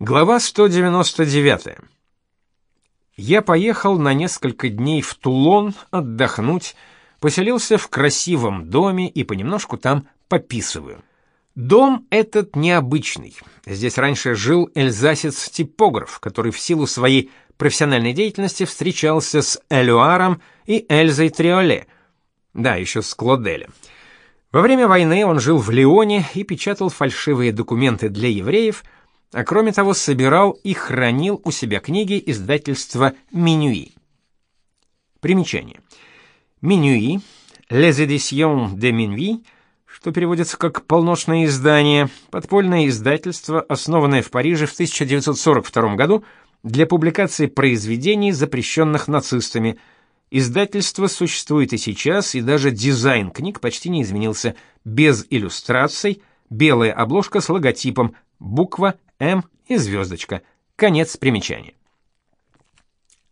Глава 199. Я поехал на несколько дней в Тулон отдохнуть, поселился в красивом доме и понемножку там пописываю. Дом этот необычный. Здесь раньше жил эльзасец-типограф, который в силу своей профессиональной деятельности встречался с Элюаром и Эльзой Триоле. Да, еще с Клоделем. Во время войны он жил в Лионе и печатал фальшивые документы для евреев – а кроме того собирал и хранил у себя книги издательства Минюи. Примечание. Минюи, Les Éditions de Minuit, что переводится как «полночное издание», подпольное издательство, основанное в Париже в 1942 году для публикации произведений, запрещенных нацистами. Издательство существует и сейчас, и даже дизайн книг почти не изменился, без иллюстраций, белая обложка с логотипом, буква М и звездочка. Конец примечания.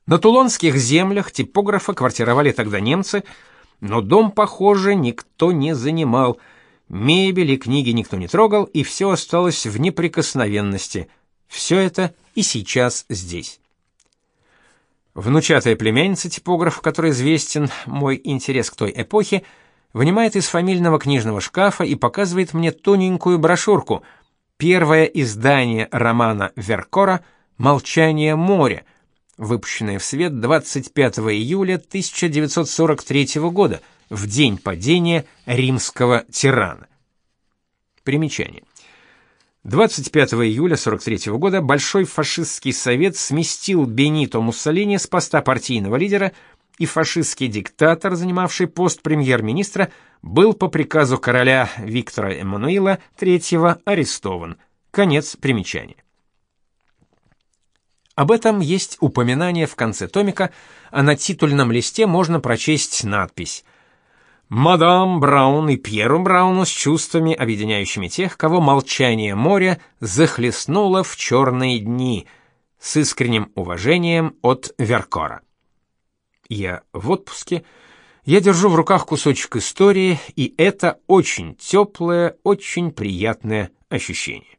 На тулонских землях типографа квартировали тогда немцы, но дом, похоже, никто не занимал. Мебель и книги никто не трогал, и все осталось в неприкосновенности. Все это и сейчас здесь. Внучатая племянница типографа, который известен мой интерес к той эпохе, вынимает из фамильного книжного шкафа и показывает мне тоненькую брошюрку — первое издание романа Веркора «Молчание моря», выпущенное в свет 25 июля 1943 года, в день падения римского тирана. Примечание. 25 июля 43 года Большой фашистский совет сместил Бенито Муссолини с поста партийного лидера, и фашистский диктатор, занимавший пост премьер-министра, был по приказу короля Виктора Эммануила III арестован. Конец примечания. Об этом есть упоминание в конце томика, а на титульном листе можно прочесть надпись «Мадам Браун и Пьеру Брауну с чувствами, объединяющими тех, кого молчание моря захлестнуло в черные дни, с искренним уважением от Веркора». Я в отпуске, я держу в руках кусочек истории, и это очень теплое, очень приятное ощущение.